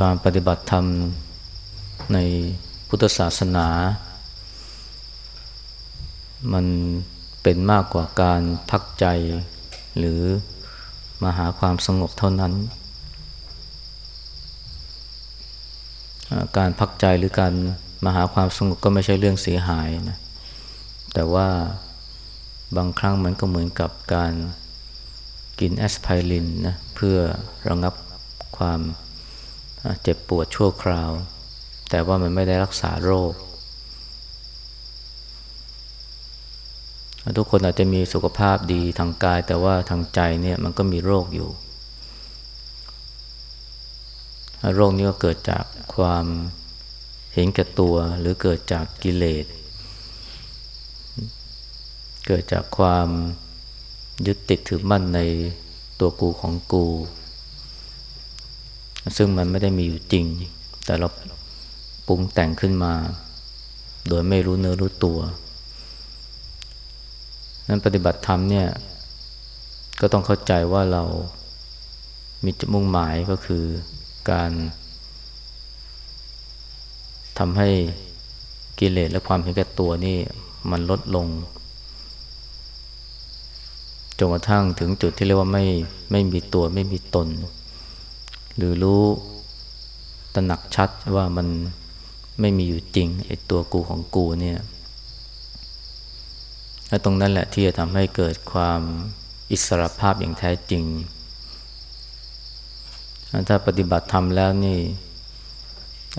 การปฏิบัติธรรมในพุทธศาสนา มันเป็นมากกว่าการพักใจ หรือมาหาความสงบเท่านั้น การพักใจหรือการมาหาความสงบก็ไม่ใช่เรื่องเสียหายนะ แต่ว่าบางครั้งมันก็เหมือนกับการกินแอสไพรินนะเพื่อระงับความ เจ็บปวดชั่วคราว แต่ว่ามันไม่ได้รักษาโรค ทุกคนอาจจะมีสุขภาพดีทางกาย แต่ว่าทางใจเนี่ยมันก็มีโรคอยู่ โรคนี้ก็เกิดจากความเห็นแก่ตัวหรือเกิดจากกิเลส เกิดจากความยึดติดถือมั่นในตัวกูของกู ซึ่งมันไม่ได้มีอยู่จริง แต่เราปรุงแต่งขึ้นมา โดยไม่รู้เนื้อรู้ตัวนั้นปฏิบัติธรรมเนี่ยก็ต้องเข้าใจว่าเรามีจุดมุ่งหมายก็คือการทำให้กิเลสและความเห็นแก่ตัวนี่มันลดลงจนกระทั่งถึงจุดที่เรียกว่าไม่ไม่มีตัวไม่มีตน หรือรู้ตระหนักชัดว่ามันไม่มีอยู่จริงไอ้ตัวกูของกูเนี่ยและตรงนั้นแหละที่จะทำให้เกิดความอิสรภาพอย่างแท้จริง ถ้าปฏิบัติธรรมแล้วนี่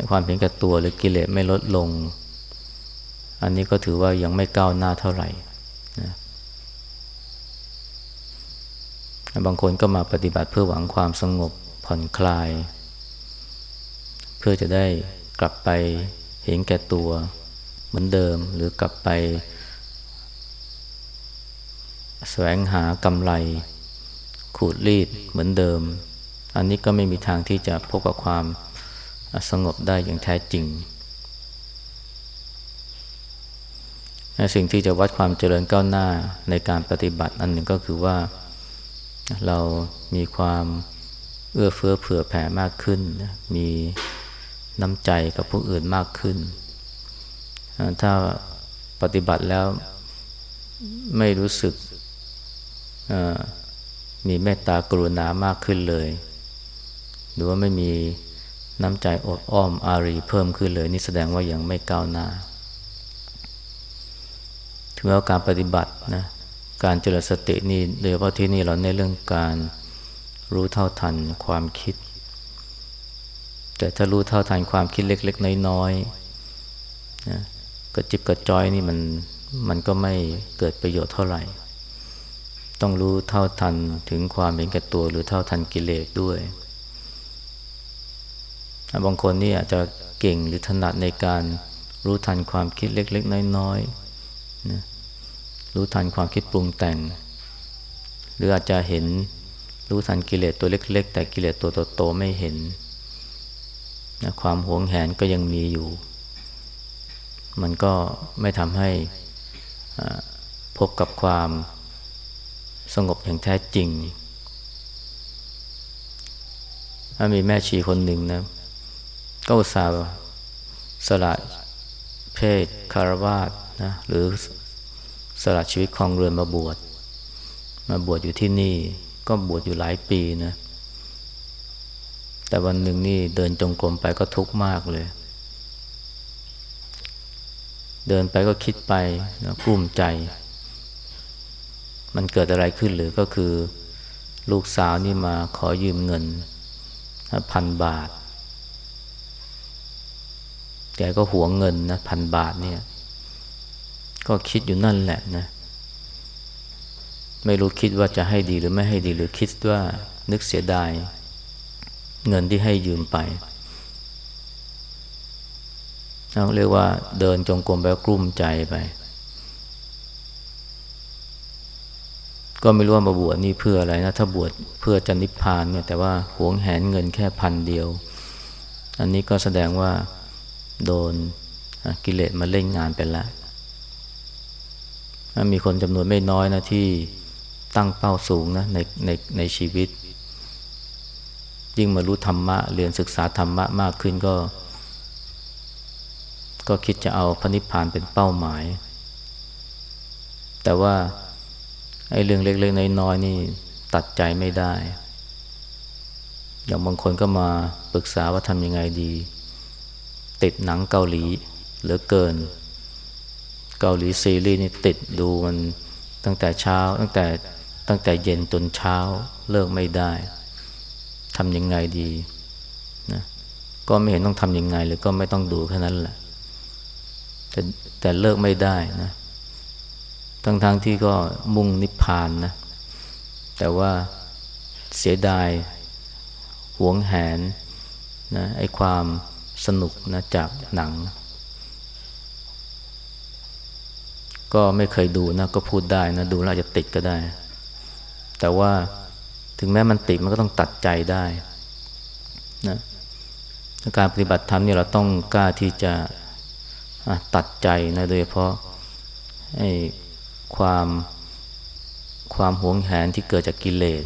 ความเห็นแก่ตัวหรือกิเลสไม่ลดลง อันนี้ก็ถือว่ายังไม่ก้าวหน้าเท่าไหร่นะบางคนก็มาปฏิบัติเพื่อหวังความสงบ ผ่อนคลาย เพื่อจะได้กลับไปเห็นแก่ตัวเหมือนเดิมหรือกลับไปแสวงหากำไร ขูดรีดเหมือนเดิม อันนี้ก็ไม่มีทางที่จะพบกับความสงบได้อย่างแท้จริง สิ่งที่จะวัดความเจริญก้าวหน้าในการปฏิบัติอันหนึ่งก็คือว่าเรามีความ เอื้อเฟื้อเผื่อแผ่มากขึ้น มีน้ำใจกับผู้อื่นมากขึ้น ถ้าปฏิบัติแล้วไม่รู้สึกมีเมตตากรุณามากขึ้นเลย หรือว่าไม่มีน้ำใจอดอ้อมอารีเพิ่มขึ้นเลย นี่แสดงว่ายังไม่ก้าวหน้าถึงแม้ว่าการปฏิบัตินะการเจริญสตินี่โดยเฉพาะที่นี่เราในเรื่องการ รู้เท่าทันความคิด แต่ถ้ารู้เท่าทันความคิดเล็ก ๆ น้อยๆนะกระจิบกระจอยนี่มันมันก็ไม่เกิดประโยชน์เท่าไหร่ ต้องรู้เท่าทันถึงความเห็นแก่ตัวหรือเท่าทันกิเลสด้วย บางคนนี่อาจจะเก่งหรือถนัดในการรู้ทันความคิดเล็ก ๆ น้อยๆนะรู้ทันความคิดปรุงแต่ง หรืออาจจะเห็น รู้ทันกิเลสตัวเล็ก ๆ แต่กิเลสตัวโตๆไม่เห็นนะความหวงแหนก็ยังมีอยู่ มันก็ไม่ทำให้พบกับความสงบอย่างแท้จริง ถ้ามีแม่ชีคนหนึ่งนะ ก็อุตส่าห์สละเพศคารวาสนะหรือสละชีวิตของเรือนมาบวช มาบวชอยู่ที่นี่ ก็บวชอยู่หลายปีนะ แต่วันหนึ่งนี่เดินจงกรมไปก็ทุกข์มากเลย เดินไปก็คิดไปนะกลุ้มใจ มันเกิดอะไรขึ้นหรือก็คือ ลูกสาวนี่มาขอยืมเงินพันบาท แกก็หวงเงินนะพันบาทเนี่ย ก็คิดอยู่นั่นแหละนะ ไม่รู้คิดว่าจะให้ดีหรือไม่ให้ดีหรือคิดว่านึกเสียดาย เงินที่ให้ยืมไปเราเรียกว่าเดินจงกรมไปกลุ้มใจไป ก็ไม่รู้ว่ามาบวชนี่เพื่ออะไรนะ ถ้าบวชเพื่อจะนิพพานเนี่ยแต่ว่าหวงแหนเงินแค่พันเดียว อันนี้ก็แสดงว่าโดนกิเลสมาเล่นงานไปแล้วมีคนจำนวนไม่น้อยนะที่ ตั้งเป้าสูงนะในในในชีวิต ยิ่งมารู้ธรรมะ เรียนศึกษาธรรมะมากขึ้นก็ ก็คิดจะเอาพระนิพพานเป็นเป้าหมาย แต่ว่าไอ้เรื่องเล็กๆน้อยๆนี่ตัดใจไม่ได้ อย่างบางคนก็มาปรึกษาว่าทำยังไงดี ติดหนังเกาหลีเหลือเกิน เกาหลีซีรีส์นี่ติดดูมันตั้งแต่เช้าตั้งแต่ ตั้งแต่เย็นจนเช้าเลิกไม่ได้ทำยังไงดีนะก็ไม่เห็นต้องทำยังไงเลยก็ไม่ต้องดูแค่นั้นแหละ แต่แต่เลิกไม่ได้นะทั้งๆทที่ก็มุ่งนิพพานนะ แต่ว่าเสียดายหวงแหนนะไอ้ความสนุกนะจากหนัง ก็ไม่เคยดูนะ ก็พูดได้นะ ดูแล้วจะติดก็ได้ แต่ว่าถึงแม้มันติดมันก็ต้องตัดใจได้นะการปฏิบัติธรรมนี่เราต้องกล้าที่จะตัดใจนะโดยเฉพาะไอ้ความความหวงแหนที่เกิดจากกิเลส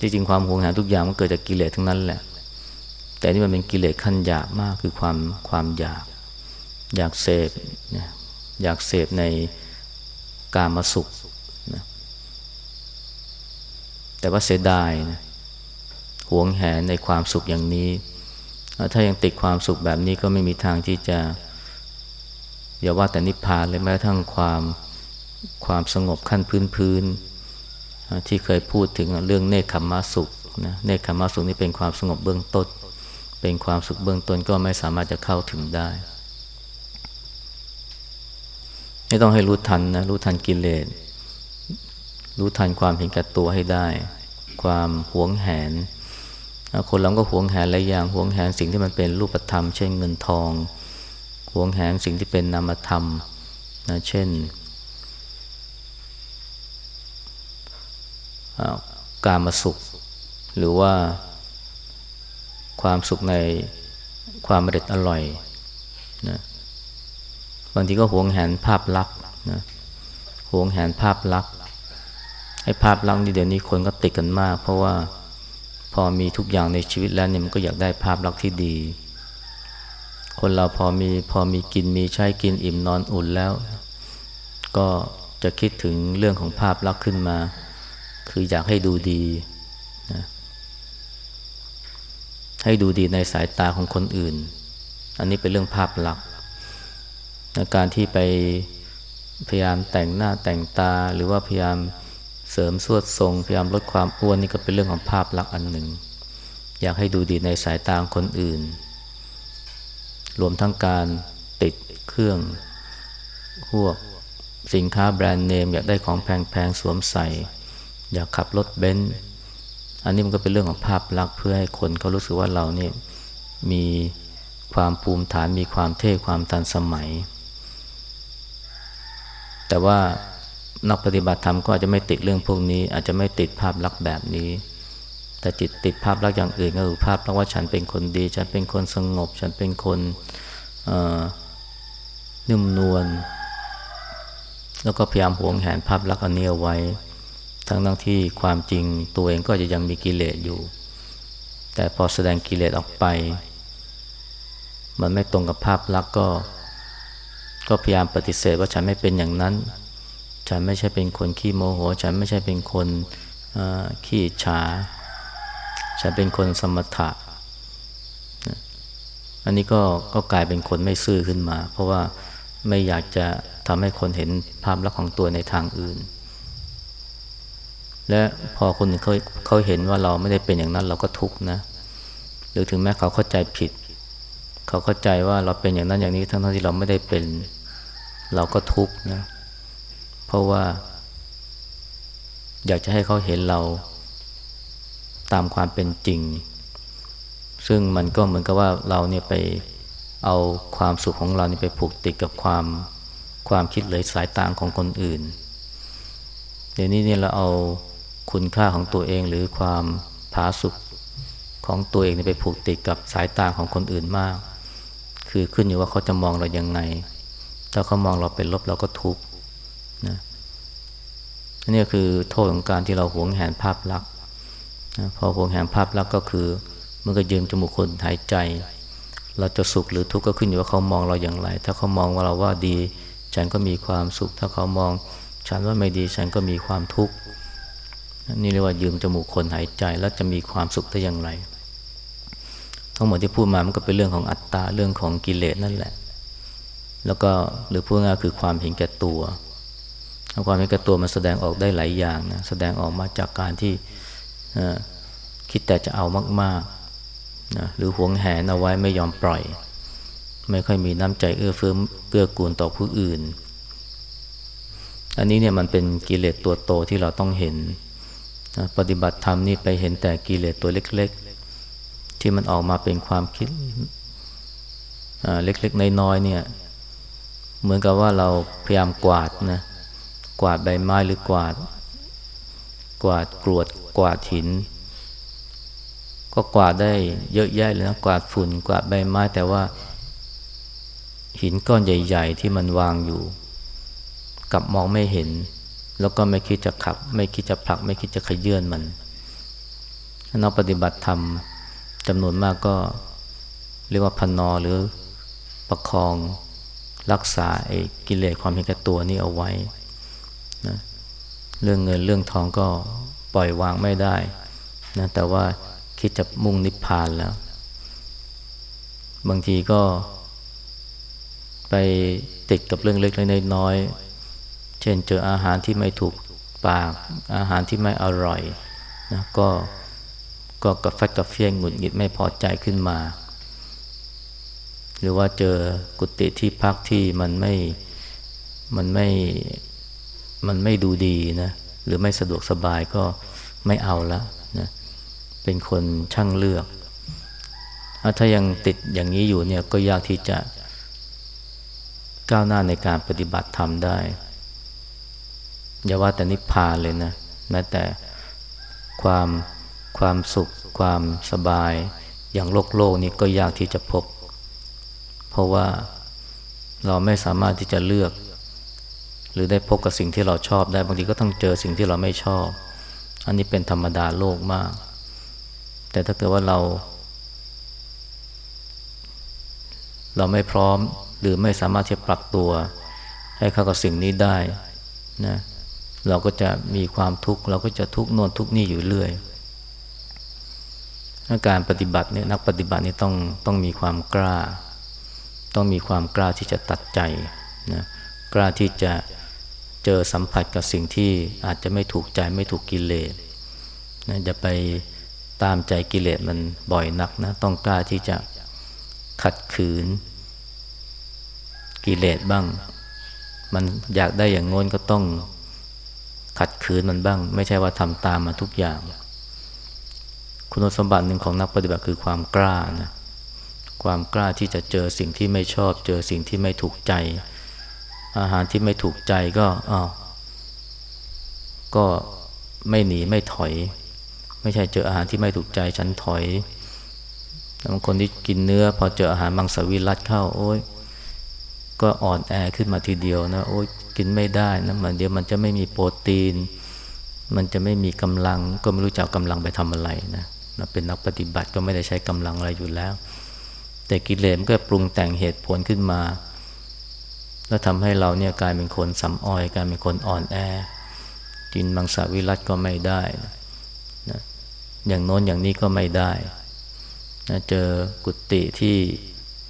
ที่จริงความหวงแหนทุกอย่างมันเกิดจากกิเลสทั้งนั้นแหละ แต่นี่มันเป็นกิเลสขั้นหยาบมากคือความความอยาก อยากเสพอยากเสพในการมาสุข แต่ว่าเสียดายนะหวงแหนในความสุขอย่างนี้ ถ้ายังติดความสุขแบบนี้ก็ไม่มีทางที่จะ อย่าว่าแต่นิพพานเลยแม้ทั้งความความสงบขั้นพื้นพื้นที่เคยพูดถึงเรื่องเนคขมมาสุขนะเนคขมมาสุขนี่เป็นความสงบเบื้องต้น เป็นความสุขเบื้องต้นก็ไม่สามารถจะเข้าถึงได้ไม่ต้องให้รู้ทันนะรู้ทันกิเลสรู้ทันความเห็นแก่ตัวให้ได้ ความหวงแหน คนเราก็หวงแหนหลายอย่างหวงแหนสิ่งที่มันเป็นรูปธรรม เช่นเงินทองหวงแหนสิ่งที่เป็นนามธรรมนะเช่นการมาสุข หรือว่าความสุขในความเร็ดอร่อยนะบางทีก็หวงแหนภาพลักษณ์นะหวงแหนภาพลักษณ์ อ้ภาพลักษณ์นี่เดี๋ยวนี้คนก็ติดกันมาก เพราะว่าพอมีทุกอย่างในชีวิตแล้วเนี่ยมันก็อยากได้ภาพลักษณ์ที่ดี คนเราพอมีพอมีกินมีใช้กินอิ่มนอนอุ่นแล้ว ก็จะคิดถึงเรื่องของภาพลักษณ์ขึ้นมา คืออยากให้ดูดีนะให้ดูดีในสายตาของคนอื่น อันนี้เป็นเรื่องภาพลักษณ์การที่ไปพยายามแต่งหน้าแต่งตาหรือว่าพยายาม เสริมสวดทรงพยายามลดความอ้วนนี่ก็เป็นเรื่องของภาพลักษณ์อันหนึ่ง อยากให้ดูดีในสายตาคนอื่น รวมทั้งการติดเครื่องพวกสินค้าแบรนด์เนม อยากได้ของแพงๆสวมใส่ อยากขับรถเบนซ์อันนี้มันก็เป็นเรื่องของภาพลักษณ์เพื่อให้คนเขารู้สึกว่าเราเนี่ยมีความภูมิฐานมีความเท่ความทันสมัย แต่ว่า นักปฏิบัติธรรมก็อาจจะไม่ติดเรื่องพวกนี้ อาจจะไม่ติดภาพลักษณ์แบบนี้ แต่จิตติดภาพลักษณ์อย่างอื่นก็คือภาพลักษณ์ว่าฉันเป็นคนดี ฉันเป็นคนสงบ ฉันเป็นคนนุ่มนวลแล้วก็พยายามหวงแหนภาพลักษณ์อันนี้เอาไว้ ทั้งทั้งที่ความจริงตัวเองก็จะยังมีกิเลสอยู่ แต่พอแสดงกิเลสออกไป มันไม่ตรงกับภาพลักษณ์ก็ ก็พยายามปฏิเสธว่าฉันไม่เป็นอย่างนั้น ฉันไม่ใช่เป็นคนขี้โมโห ฉันไม่ใช่เป็นคนขี้ฉา ฉันเป็นคนสมถะ อันนี้ก็ก็กลายเป็นคนไม่ซื่อขึ้นมา เพราะว่าไม่อยากจะทำให้คนเห็นภาพลักษณ์ของตัวในทางอื่น และพอคนอื่นเขาเขาเห็นว่าเราไม่ได้เป็นอย่างนั้นเราก็ทุกข์นะหรือถึงแม้เขาเข้าใจผิด เขาเข้าใจว่าเราเป็นอย่างนั้นอย่างนี้ทั้งที่เราไม่ได้เป็น เราก็ทุกข์นะ เพราะว่า อยากจะให้เขาเห็นเราตามความเป็นจริง ซึ่งมันก็เหมือนกับว่าเราเนี่ยไปเอาความสุขของเรานี่ไปผูกติดกับความความคิดเลยสายตาของคนอื่น เดี๋ยวนี้เนี่ยเราเอาคุณค่าของตัวเองหรือความผาสุกของตัวเองไปผูกติดกับสายตาของคนอื่นมาก คือขึ้นอยู่ว่าเขาจะมองเรายังไง ถ้าเขามองเราเป็นลบเราก็ทุกข์ นะนี่คือโทษของการที่เราหวงแหนภาพลักษณ์นะพอหวงแหนภาพลักษณ์ก็คือมันก็ยืมจมูกคนหายใจ เราจะสุขหรือทุกข์ก็ขึ้นอยู่ว่าเขามองเราอย่างไร ถ้าเขามองว่าเราว่าดี ฉันก็มีความสุข ถ้าเขามอง ฉันว่าไม่ดีฉันก็มีความทุกข์นี่เรียกว่ายืมจมูกคนหายใจแล้วจะมีความสุขได้อย่างไร ทั้งหมดที่พูดมามันก็เป็นเรื่องของอัตตาเรื่องของกิเลสนั่นแหละ แล้วก็หรือพูดง่ายคือความเห็นแก่ตัว ความเห็นแก่ตัวมันแสดงออกได้หลายอย่างนะแสดงออกมาจากการที่คิดแต่จะเอามากๆนะหรือหวงแหนเอาไว้ไม่ยอมปล่อย ไม่ค่อยมีน้ำใจเอื้อเฟื้อเกื้อกูลต่อผู้อื่น อันนี้เนี่ยมันเป็นกิเลสตัวโตที่เราต้องเห็นนะปฏิบัติธรรมนี่ไปเห็นแต่กิเลสตัวเล็ก ๆ ที่มันออกมาเป็นความคิดเล็กๆน้อยๆเนี่ย เหมือนกับว่าเราพยายามกวาดนะ กวาดใบไม้หรือกวาด กวาดกรวดกวาดหิน ก็กวาดได้เยอะแยะเลยนะกวาดฝุ่นกวาดใบไม้แต่ว่า หินก้อนใหญ่ ๆ ที่มันวางอยู่กลับมองไม่เห็น แล้วก็ไม่คิดจะขับ ไม่คิดจะผลัก ไม่คิดจะขยื่นมันนักปฏิบัติธรรมจำนวนมากก็เรียกว่าพันนอหรือประคองรักษาไอ้กิเลสความเห็นแก่ตัวนี้เอาไว้ นะเรื่องเงินเรื่องทองก็ปล่อยวางไม่ได้นะแต่ว่าคิดจะมุ่งนิพพานแล้ว บางทีก็ไปติดกับเรื่องเล็กๆน้อยๆเช่นเจออาหารที่ไม่ถูกปาก อาหารที่ไม่อร่อยนะก็ก็กระฟัดกระเฟียงหงุดหงิดไม่พอใจขึ้นมา หรือว่าเจอกุฏิที่พักที่มันไม่มันไม่ มันไม่ดูดีนะหรือไม่สะดวกสบายก็ไม่เอาละนะเป็นคนช่างเลือกถ้ายังติดอย่างนี้อยู่เนี่ยก็ยากที่จะก้าวหน้าในการปฏิบัติธรรมได้อย่าว่าแต่นิพพานเลยนะแม้แต่ความความสุข ความสบาย อย่างโลกโลกนี่ก็ยากที่จะพบ เพราะว่าเราไม่สามารถที่จะเลือก รือได้พบกับสิ่งที่เราชอบได้ บางทีก็ต้องเจอสิ่งที่เราไม่ชอบ อันนี้เป็นธรรมดาโลกมาก แต่ถ้าเกิดว่าเรา เราไม่พร้อมหรือไม่สามารถที่จะปรับตัว ให้เข้ากับสิ่งนี้ได้นะเราก็จะมีความทุกข์เราก็จะทุกข์โน่นทุกข์นี่อยู่เรื่อยการปฏิบัติเนี่ยนักปฏิบัตินี่ต้องต้องมีความกล้า ต้องมีความกล้าที่จะตัดใจนะกล้าที่จะ เจอสัมผัสกับสิ่งที่อาจจะไม่ถูกใจไม่ถูกกิเลสนะจะไปตามใจกิเลสมันบ่อยนักนะต้องกล้าที่จะขัดขืน กิเลสบ้าง มันอยากได้อย่างงน้นก็ต้องขัดขืนมันบ้าง ไม่ใช่ว่าทำตามมาทุกอย่าง คุณสมบัติหนึ่งของนักปฏิบัติคือความกล้านะความกล้าที่จะเจอสิ่งที่ไม่ชอบ เจอสิ่งที่ไม่ถูกใจ อาหารที่ไม่ถูกใจก็อ้าวก็ไม่หนีไม่ถอย ไม่ใช่เจออาหารที่ไม่ถูกใจฉันถอยบางคนที่กินเนื้อ พอเจออาหารมังสวิรัตเข้าโอ้ยก็อ่อนแอขึ้นมาทีเดียวนะโอ้ยกินไม่ได้นะมันเดี๋ยวมันจะไม่มีโปรตีน มันจะไม่มีกำลัง ก็ไม่รู้จะกำลังไปทำอะไรนะเป็นนักปฏิบัติก็ไม่ได้ใช้กำลังอะไรอยู่แล้ว แต่กิเลสก็ปรุงแต่งเหตุผลขึ้นมา แล้วทำให้เราเนี่ยกลายเป็นคนสำออยกลายเป็นคนอ่อนแอ กินมังสวิรัตก็ไม่ได้นะอย่างโน้นอย่างนี้ก็ไม่ได้นะเจอกุฏิที่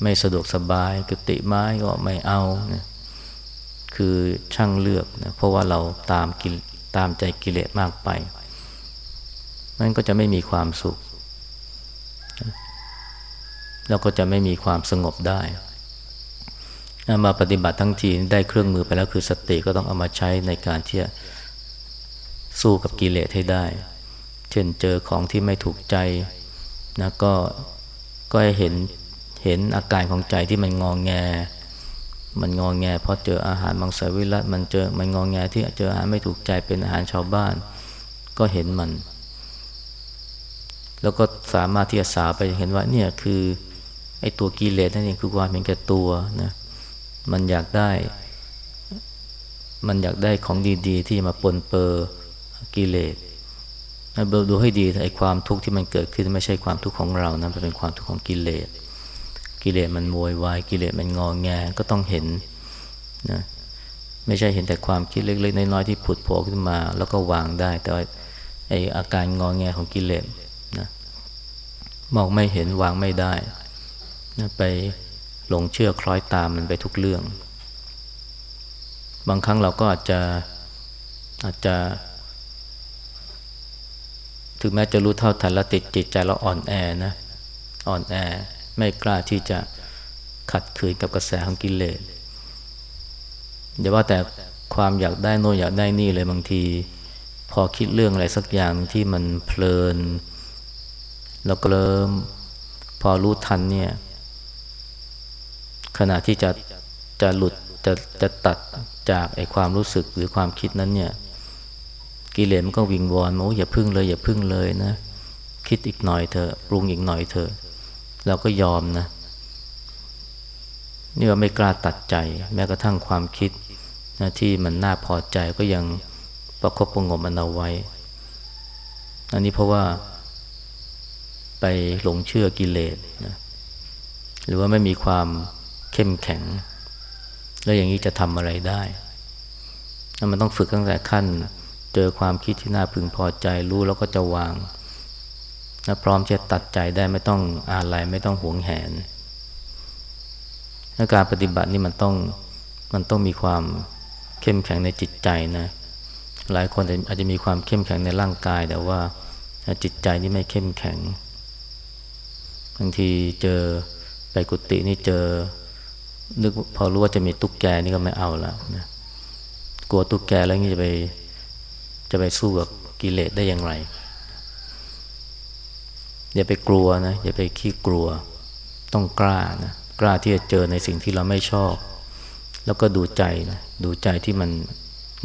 ไม่สะดวกสบาย กุฏิไม้ก็ไม่เอานะคือช่างเลือกนะเพราะว่าเราตามกิตามใจกิเลสมากไปมันก็จะไม่มีความสุข แล้วก็จะไม่มีความสงบได้ มาปฏิบัติทั้งทีได้เครื่องมือไปแล้วคือสติก็ต้องเอามาใช้ในการที่จะสู้กับกิเลสให้ได้ เช่นเจอของที่ไม่ถูกใจนะก็ก็ให้เห็นเห็นอาการของใจที่มันงองแง มันงองแงเพราะเจออาหารมังสวิรัตมันเจอมันงองแงที่เจออาหารไม่ถูกใจเป็นอาหารชาวบ้าน ก็เห็นมัน แล้วก็สามารถที่จะสาไปเห็นว่าเนี่ยคือไอ้ตัวกิเลสนั่นเองคือความเห็นแก่ตัวนะ มันอยากได้ มันอยากได้ของดี ๆ ที่มาปนเปื้อกิเลสดูให้ดีไอ้ความทุกข์ที่มันเกิดขึ้นไม่ใช่ความทุกข์ของเรานะมันเป็นความทุกข์ของกิเลส กิเลสมันโวยวายกิเลสมันงอแงก็ต้องเห็นนะไม่ใช่เห็นแต่ความคิดเล็กๆน้อยๆที่ผุดโผล่ขึ้นมา แล้วก็วางได้ แต่ไออาการงอแงของกิเลสนะมองไม่เห็นวางไม่ได้นะไป หลงเชื่อคล้อยตามมันไปทุกเรื่อง บางครั้งเราก็อาจจะอาจจะ ถึงแม้จะรู้เท่าทันแล้วติดจิตใจเราอ่อนแอนะอ่อนแอไม่กล้าที่จะขัดขืนกับกระแสของกิเลสเดี๋ยวว่าแต่ความอยากได้โน่นอยากได้นี่เลยบางที พอคิดเรื่องอะไรสักอย่างที่มันเพลิน แล้วก็เริ่มพอรู้ทันเนี่ย ขณะที่จะจะหลุดจะจะตัดจากไอความรู้สึกหรือความคิดนั้นเนี่ย กิเลสมันก็วิงวอนโอ้อย่าพึ่งเลย อย่าพึ่งเลยนะ คิดอีกหน่อยเถอะปรุงอีกหน่อยเถอะเราก็ยอมนะนี่ว่าไม่กล้าตัดใจ แม้กระทั่งความคิดนะที่มันน่าพอใจก็ยังประคบประงมมันเอาไว้ อันนี้เพราะว่าไปหลงเชื่อกิเลสนะหรือว่าไม่มีความ เข้มแข็ง แล้วอย่างนี้จะทำอะไรได้มันต้องฝึกตั้งแต่ขั้น เจอความคิดที่น่าพึงพอใจรู้แล้วก็จะวางนะพร้อมจะตัดใจได้ไม่ต้องอะไรไม่ต้องหวงแหนการปฏิบัตินี่มันต้องมันต้องมีความเข้มแข็งในจิตใจนะ หลายคนอาจจะมีความเข้มแข็งในร่างกาย แต่ว่าจิตใจนี่ไม่เข้มแข็งบางทีเจอไปกุฏินี่เจอ นึกพอรู้ว่าจะมีตุ๊กแกนี่ก็ไม่เอาแล้วนะกลัวตุ๊กแกแล้วนี่จะไปจะไปสู้กับกิเลสได้อย่างไร อย่าไปกลัวนะ อย่าไปขี้กลัว ต้องกล้านะกล้าที่จะเจอในสิ่งที่เราไม่ชอบ แล้วก็ดูใจนะดูใจที่มัน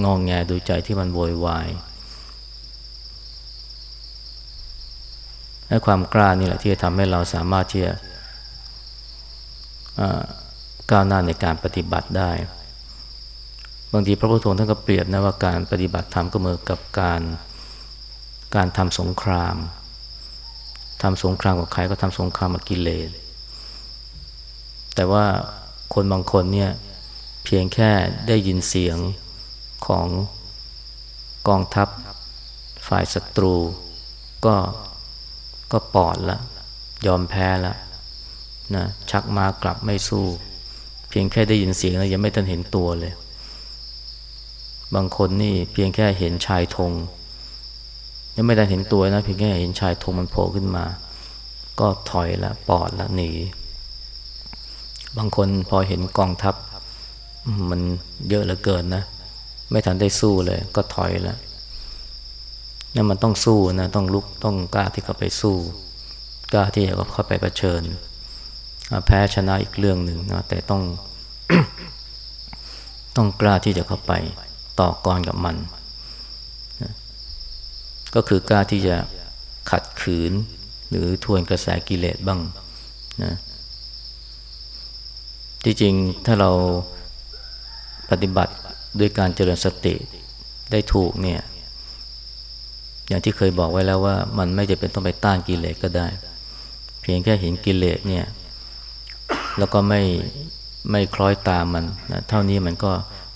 งองแงดูใจที่มันโวยวายให้ความกล้านี่แหละที่จะทำให้เราสามารถที่จะ ก้าวหน้าในการปฏิบัติได้ บางทีพระพุทธองค์ท่านก็เปรียบนะว่าการปฏิบัติธรรมก็เหมือนกับการการทำสงครามทำสงครามกับใครก็ทำสงครามกับกิเลสแต่ว่าคนบางคนเนี่ยเพียงแค่ได้ยินเสียงของกองทัพฝ่ายศัตรู ก็ก็ปอดละ ยอมแพ้ละนะชักมากลับไม่สู้ พียงแค่ได้ยินเสียงแล้วยังไม่ทันเห็นตัวเลย บางคนนี่เพียงแค่เห็นชายธงยังไม่ทันเห็นตัวนะเพียงแค่เห็นชายธงมันโผล่ขึ้นมา ก็ถอยละปอดละหนี บางคนพอเห็นกองทัพ มันเยอะเหลือเกินนะ ไม่ทันได้สู้เลย ก็ถอยล้วนั่นมันต้องสู้นะ ต้องลุกต้องกล้าที่จะไปสู้ กล้าที่จะเข้าไปเผชิญ แพ้ชนะอีกเรื่องหนึ่งนะแต่ต้อง ต้องกล้าที่จะเข้าไปต่อกรกับมัน ก็คือกล้าที่จะขัดขืน หรือทวนกระแสกิเลสบ้างนะที่จริงถ้าเราปฏิบัติด้วยการเจริญสติได้ถูกเนี่ย อย่างที่เคยบอกไว้แล้วว่า มันไม่จะเป็นต้องไปต้านกิเลสก็ได้ เพียงแค่เห็นกิเลสเนี่ย แล้วก็ไม่ไม่คล้อยตามมันนะเท่านี้มันก็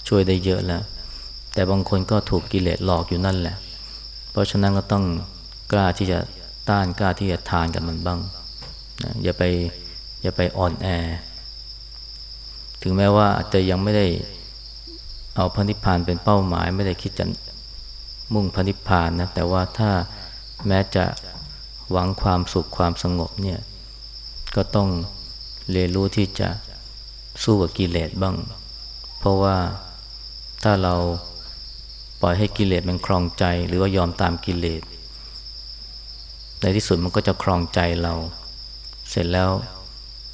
ช่วยได้เยอะแล้ว แต่บางคนก็ถูกกิเลสหลอกอยู่นั่นแหละ เพราะฉะนั้นก็ต้องกล้าที่จะต้านกล้าที่จะทานกับมันบ้างนะอย่าไปอย่าไปอ่อนแอ ถึงแม้ว่าอาจจะยังไม่ได้เอาพระนิพพานเป็นเป้าหมาย ไม่ได้คิดจะมุ่งพระนิพพานนะแต่ว่าถ้าแม้จะหวังความสุขความสงบเนี่ยก็ต้อง เรียนรู้ที่จะสู้กับกิเลสบ้าง เพราะว่าถ้าเราปล่อยให้กิเลสมันครองใจ หรือว่ายอมตามกิเลสในที่สุดมันก็จะครองใจเรา เสร็จแล้ว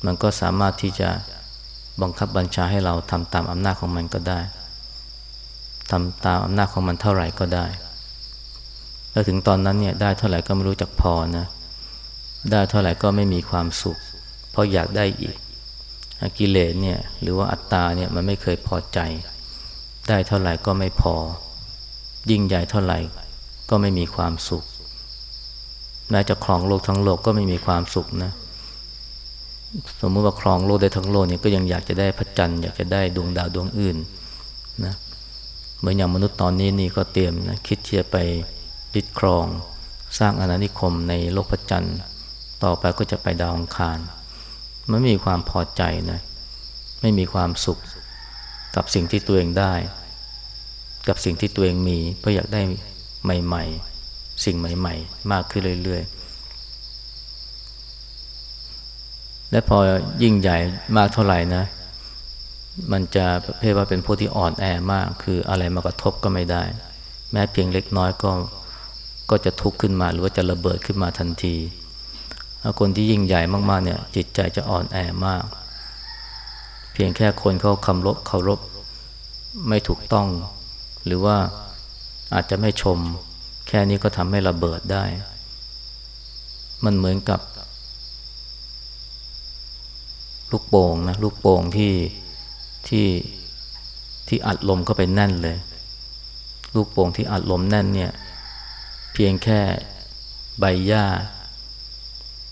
มันก็สามารถที่จะบังคับบัญชาให้เราทำตามอำนาจของมันก็ได้ทำตามอำนาจของมันเท่าไหร่ก็ได้ แล้วถึงตอนนั้นเนี่ยได้เท่าไหร่ก็ไม่รู้จักพอนะ ได้เท่าไหร่ก็ไม่มีความสุข เพราะอยากได้อีกกิเลสเนี่ยหรือว่าอัตตาเนี่ยมันไม่เคยพอใจ ได้เท่าไหร่ก็ไม่พอ ยิ่งใหญ่เท่าไหร่ก็ไม่มีความสุขแม้จะครองโลกทั้งโลกก็ไม่มีความสุขนะ สมมติว่าครองโลกได้ทั้งโลกเนี่ยก็ยังอยากจะได้พระจันทร์อยากจะได้ดวงดาวดวงอื่นนะเหมือนอย่างมนุษย์ตอนนี้นี่ก็เตรียมนะคิดที่จะไปยึดครอง สร้างอาณานิคมในโลกพระจันทร์ต่อไปก็จะไปดาวอังคาร มันไม่มีความพอใจนะ ไม่มีความสุขกับสิ่งที่ตัวเองได้ กับสิ่งที่ตัวเองมี เพราะอยากได้ใหม่ ๆ สิ่งใหม่ ๆ มากขึ้นเรื่อย ๆ และพอยิ่งใหญ่มากเท่าไหร่นะ มันจะประเภทว่าเป็นผู้ที่อ่อนแอมาก คืออะไรมากระทบก็ไม่ได้ แม้เพียงเล็กน้อยก็ก็จะทุกข์ขึ้นมาหรือว่าจะระเบิดขึ้นมาทันที คนที่ยิ่งใหญ่มากๆเนี่ย จิตใจจะอ่อนแอมาก เพียงแค่คนเขาคำรบเคารพไม่ถูกต้อง หรือว่าอาจจะไม่ชม แค่นี้ก็ทำให้ระเบิดได้ มันเหมือนกับ ลูกโป่งนะลูกโป่งที่ที่ที่อัดลมเข้าไปแน่นเลย ลูกโป่งที่อัดลมแน่นเนี่ย เพียงแค่ใบหญ้า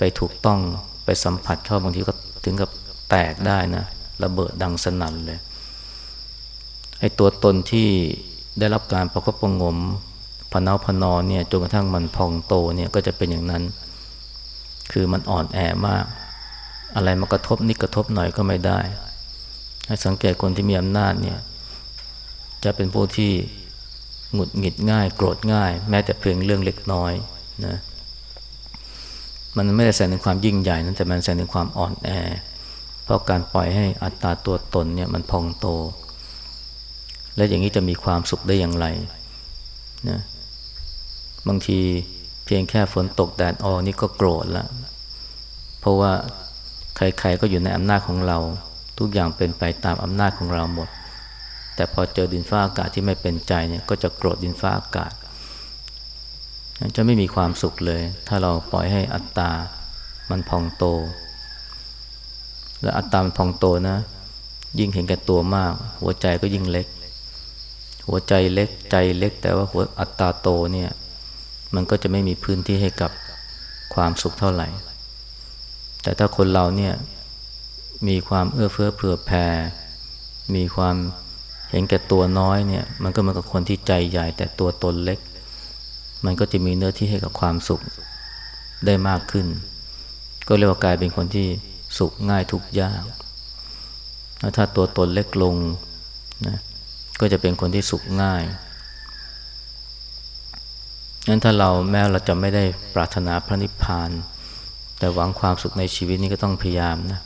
ไปถูกต้องไปสัมผัสเข้าบางทีก็ถึงกับแตกได้นะระเบิดดังสนั่นเลยไอ้ตัวตนที่ได้รับการประคบประงมพนาพนอนเนี่ยจนกระทั่งมันพองโตเนี่ยก็จะเป็นอย่างนั้น คือมันอ่อนแอมาก อะไรมากระทบนิดกระทบหน่อยก็ไม่ได้ ให้สังเกตคนที่มีอำนาจเนี่ยจะเป็นผู้ที่หงุดหงิดง่าย โกรธง่าย แม้แต่เพียงเรื่องเล็กน้อยนะ มันไม่ได้แสดงถึงความยิ่งใหญ่นั้นแต่มันแสดงถึงความอ่อนแอ เพราะการปล่อยให้อัตตาตัวตนเนี่ยมันพองโต และอย่างนี้จะมีความสุขได้อย่างไรนะบางทีเพียงแค่ฝนตกแดดออนี่ก็โกรธแล้ว เพราะว่าใครๆก็อยู่ในอำนาจของเรา ทุกอย่างเป็นไปตามอำนาจของเราหมด แต่พอเจอดินฟ้าอากาศที่ไม่เป็นใจเนี่ยก็จะโกรธดินฟ้าอากาศ จะไม่มีความสุขเลย ถ้าเราปล่อยให้อัตตา มันพองโต และอัตตามันพองโตนะ ยิ่งเห็นแก่ตัวมาก หัวใจก็ยิ่งเล็ก หัวใจเล็กใจเล็ก แต่ว่าหัวอัตตาโตเนี่ย มันก็จะไม่มีพื้นที่ให้กับความสุขเท่าไหร่ แต่ถ้าคนเราเนี่ยมีความเอื้อเฟื้อเผื่อแผ่ มีความเห็นแก่ตัวน้อยเนี่ย มันก็เหมือนกับคนที่ใจใหญ่แต่ตัวตนเล็ก มันก็จะมีเนื้อที่ให้กับความสุขได้มากขึ้น ก็เรียกว่ากลายเป็นคนที่สุขง่ายทุกยากแล้วถ้าตัวตนเล็กลงนะก็จะเป็นคนที่สุขง่ายงั้นถ้าเราแม้เราจะไม่ได้ปรารถนาพระนิพพาน แต่หวังความสุขในชีวิตนี้ก็ต้องพยายามนะ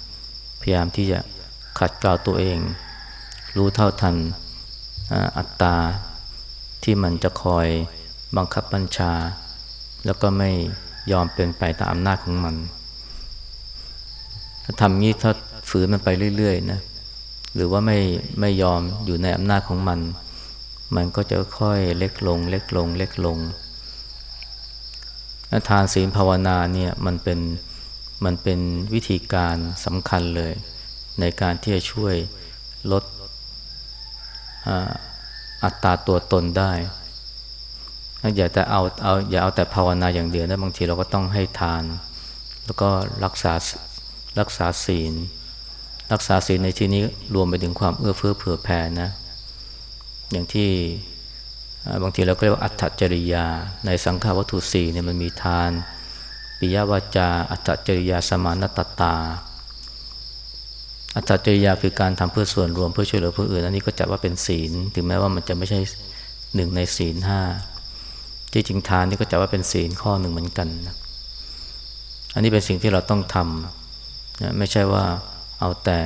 พยายามที่จะขัดเกลาตัวเอง รู้เท่าทันอัตตาที่มันจะคอย บังคับบัญชา แล้วก็ไม่ยอมเป็นไปตามอำนาจของมัน ถ้าทำงี้ถ้าฝืนมันไปเรื่อยๆนะหรือว่าไม่ไม่ยอมอยู่ในอำนาจของมัน มันก็จะค่อยเล็กลง เล็กลง เล็กลงทานศีลภาวนาเนี่ยมันเป็นมันเป็นวิธีการสำคัญเลย ในการที่จะช่วยลดอัตราตัวตนได้ อย่าแต่เอาเอาอย่าเอาแต่ภาวนาอย่างเดียวนะบางทีเราก็ต้องให้ทาน แล้วก็รักษารักษาศีล รักษาศีลในที่นี้รวมไปถึงความเอื้อเฟื้อเผื่อแผ่นะ อย่างที่บางทีเราก็เรียกว่าอัตถจริยา ในสังฆวัตถุสี่เนี่ยมันมีทาน ปิยวาจา อัตถจริยาสมานตตา อัตถจริยาคือการทำเพื่อส่วนรวมเพื่อช่วยเหลือผู้อื่นอันนี้ก็จัดว่าเป็นศีล ถึงแม้ว่ามันจะไม่ใช่หนึ่งในศีลห้า ที่จริงทานนี่ก็จะว่าเป็นศีลข้อหนึ่งเหมือนกันนะอันนี้เป็นสิ่งที่เราต้องทำนะไม่ใช่ว่าเอาแต่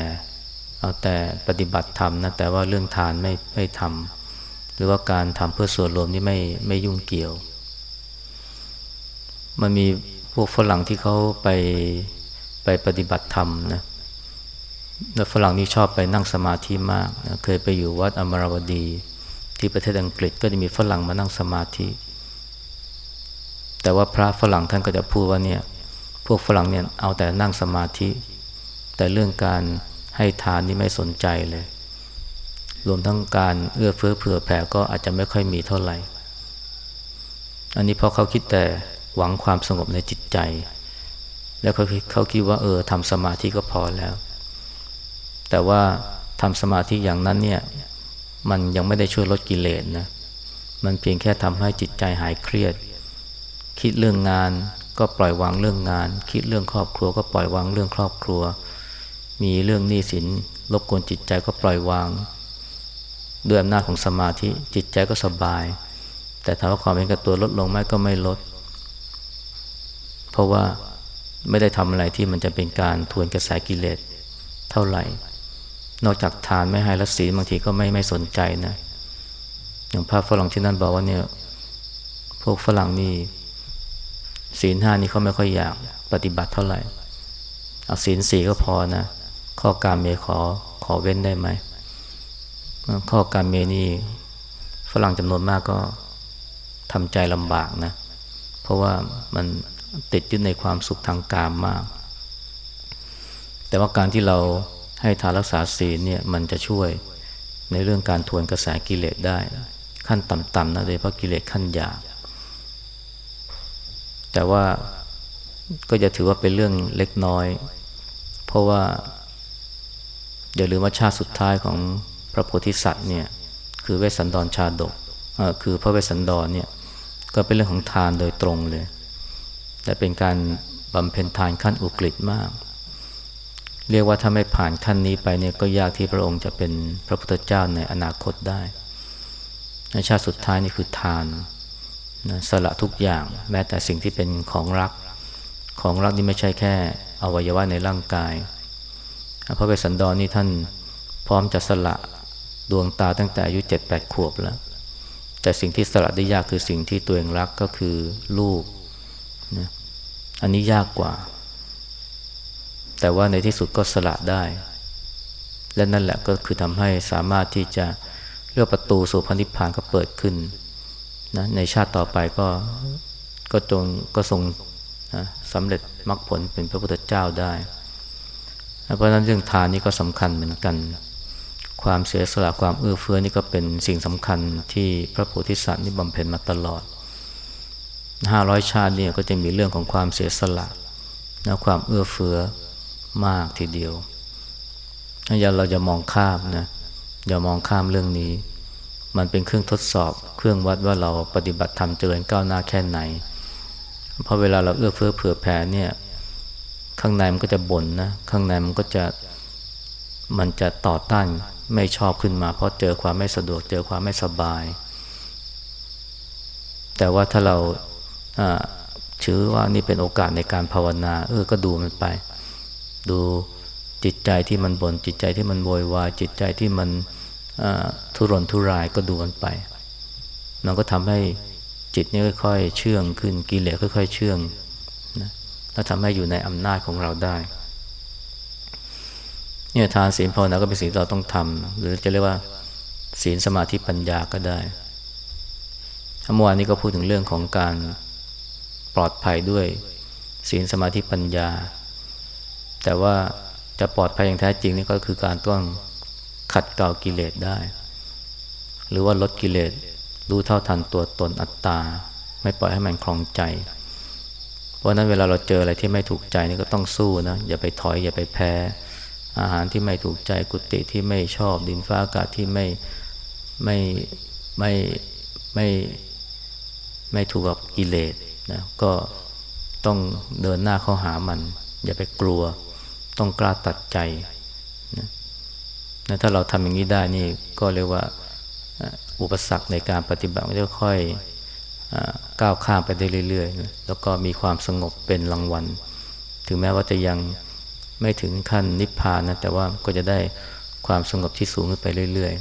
เอาแต่ปฏิบัติธรรมนะแต่ว่าเรื่องทานไม่ไม่ทำหรือว่าการทำเพื่อส่วนรวมนี่ไม่ไม่ยุ่งเกี่ยว มันมีพวกฝรั่งที่เขาไปไปปฏิบัติธรรมนะแล้วฝรั่งนี่ชอบไปนั่งสมาธิมากนะเคยไปอยู่วัดอมรวดี ที่ประเทศอังกฤษก็จะมีฝรั่งมานั่งสมาธิ แต่ว่าพระฝรั่งท่านก็จะพูดว่าเนี่ยพวกฝรั่งเนี่ยเอาแต่นั่งสมาธิ แต่เรื่องการให้ทานนี่ไม่สนใจเลย รวมทั้งการเอื้อเฟื้อเผื่อแผ่ก็อาจจะไม่ค่อยมีเท่าไหร่ อันนี้เพราะเขาคิดแต่หวังความสงบในจิตใจ แล้วเขาเขาคิดว่าเออทำสมาธิก็พอแล้ว แต่ว่าทำสมาธิอย่างนั้นเนี่ยมันยังไม่ได้ช่วยลดกิเลสนะ มันเพียงแค่ทำให้จิตใจหายเครียด คิดเรื่องงานก็ปล่อยวางเรื่องงาน คิดเรื่องครอบครัวก็ปล่อยวางเรื่องครอบครัว มีเรื่องหนี้สินรบกวนจิตใจก็ปล่อยวาง ด้วยอำนาจของสมาธิจิตใจก็สบาย แต่ถามว่าความเป็นกับตัวลดลงไหมก็ไม่ลด เพราะว่าไม่ได้ทำอะไรที่มันจะเป็นการทวนกระแสกิเลสเท่าไหร่ นอกจากทานไม่ให้ละศีลบางทีก็ไม่ไม่สนใจนะ อย่างภาพฝรั่งที่นั่นบอกว่าเนี่ยพวกฝรั่งนี่ ศีลห้านี่เขาไม่ค่อยอยากปฏิบัติเท่าไหร่เอาศีลสี่ก็พอนะข้อการเมขอขอเว้นได้ไหมข้อการเมนี่ฝรั่งจำนวนมากก็ทำใจลำบากนะ เพราะว่ามันติดยึดในความสุขทางกามมาก แต่ว่าการที่เราให้ทานรักษาศีลเนี่ยมันจะช่วยในเรื่องการทวนกระแสกิเลสได้ ขั้นต่ำๆนะโดยเพราะกิเลสขั้นหยาบ แต่ว่าก็จะถือว่าเป็นเรื่องเล็กน้อย เพราะว่าอย่าลืมว่าชาติสุดท้ายของพระโพธิสัตว์เนี่ยคือเวสสันดรชาดกคือพระเวสสันดรเนี่ยก็เป็นเรื่องของทานโดยตรงเลย แต่เป็นการบำเพ็ญทานขั้นอุกฤษมาก เรียกว่าถ้าไม่ผ่านขั้นนี้ไปเนี่ยก็ยากที่พระองค์จะเป็นพระพุทธเจ้าในอนาคตได้ในชาติสุดท้ายนี่คือทาน นะสละทุกอย่าง แม้แต่สิ่งที่เป็นของรัก ของรักนี่ไม่ใช่แค่ อวัยวะในร่างกาย พระเวสสันดรนนี่ท่านพร้อมจะสละดวงตาตั้งแต่อายุเจ็ดแปดขวบแล้ว แต่สิ่งที่สละได้ยากคือสิ่งที่ตัวเองรักก็คือลูกนะอันนี้ยากกว่า แต่ว่าในที่สุดก็สละได้ และนั่นแหละก็คือทำให้สามารถที่จะเลือกประตูสู่พันิพพานก็เปิดขึ้น นะในชาติต่อไปก็ก็จงก็ทรงนะสำเร็จมรรคผลเป็นพระพุทธเจ้าได้ เพราะนั้นเรื่องทานนี่ก็สำคัญเหมือนกัน ความเสียสละความเอื้อเฟื้อนี่ก็เป็นสิ่งสำคัญที่พระโพธิสัตว์นี่บำเพ็ญมาตลอดห้าร้อยชาติเนี่ยก็จะมีเรื่องของความเสียสละนะความเอื้อเฟื้อมากทีเดียวอย่าเราจะมองข้ามนะอย่ามองข้ามเรื่องนี้ มันเป็นเครื่องทดสอบ เครื่องวัดว่าเราปฏิบัติธรรมเจริญก้าวหน้าแค่ไหน เพราะเวลาเราเอื้อเฟื้อเผื่อแผ่เนี่ยข้างในมันก็จะบ่นนะข้างในมันก็จะมันจะต่อต้านไม่ชอบขึ้นมา เพราะเจอความไม่สะดวกเจอความไม่สบาย แต่ว่าถ้าเราถือว่านี่เป็นโอกาสในการภาวนา เออก็ดูมันไป ดูจิตใจที่มันบน่นจิตใจที่มันโวยวายจิตใจที่มัน ทุรนทุรายก็ดูมันไป มันก็ทำให้จิตนี่ค่อยๆเชื่องขึ้นกิเลสค่อยๆเชื่องนะแล้วทำให้อยู่ในอำนาจของเราได้เนี่ยทานศีลภาวนาก็เป็นสิ่งที่เราต้องทำหรือจะเรียกว่าศีลสมาธิปัญญาก็ได้เมื่อวานนี้ก็พูดถึงเรื่องของการปลอดภัยด้วยศีลสมาธิปัญญา แต่ว่าจะปลอดภัยอย่างแท้จริงนี่ก็คือการต้อง ขัดเกลากิเลสได้ หรือว่าลดกิเลสรู้เท่าทันตัวตนอัตตา ไม่ปล่อยให้มันคลองใจ เพราะนั้นเวลาเราเจออะไรที่ไม่ถูกใจนี่ก็ต้องสู้นะ อย่าไปถอย อย่าไปแพ้ อาหารที่ไม่ถูกใจกุฏิที่ไม่ชอบดินฟ้าอากาศที่ไม่ไม่ไม่ไม่ไม่ถูกกับกิเลสนะก็ต้องเดินหน้าเข้าหามัน อย่าไปกลัว ต้องกล้าตัดใจนะ ถ้าเราทำอย่างนี้ได้นี่ก็เรียกว่าอุปสรรคในการปฏิบัติมันจะค่อยก้าวข้ามไปได้เรื่อยๆแล้วก็มีความสงบเป็นรางวัล ถึงแม้ว่าจะยังไม่ถึงขั้นนิพพานนะแต่ว่าก็จะได้ความสงบที่สูงขึ้นไปเรื่อย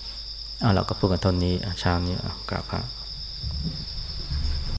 ๆเอาเราก็พูดกันเท่านี้เช้านี้กราบพระ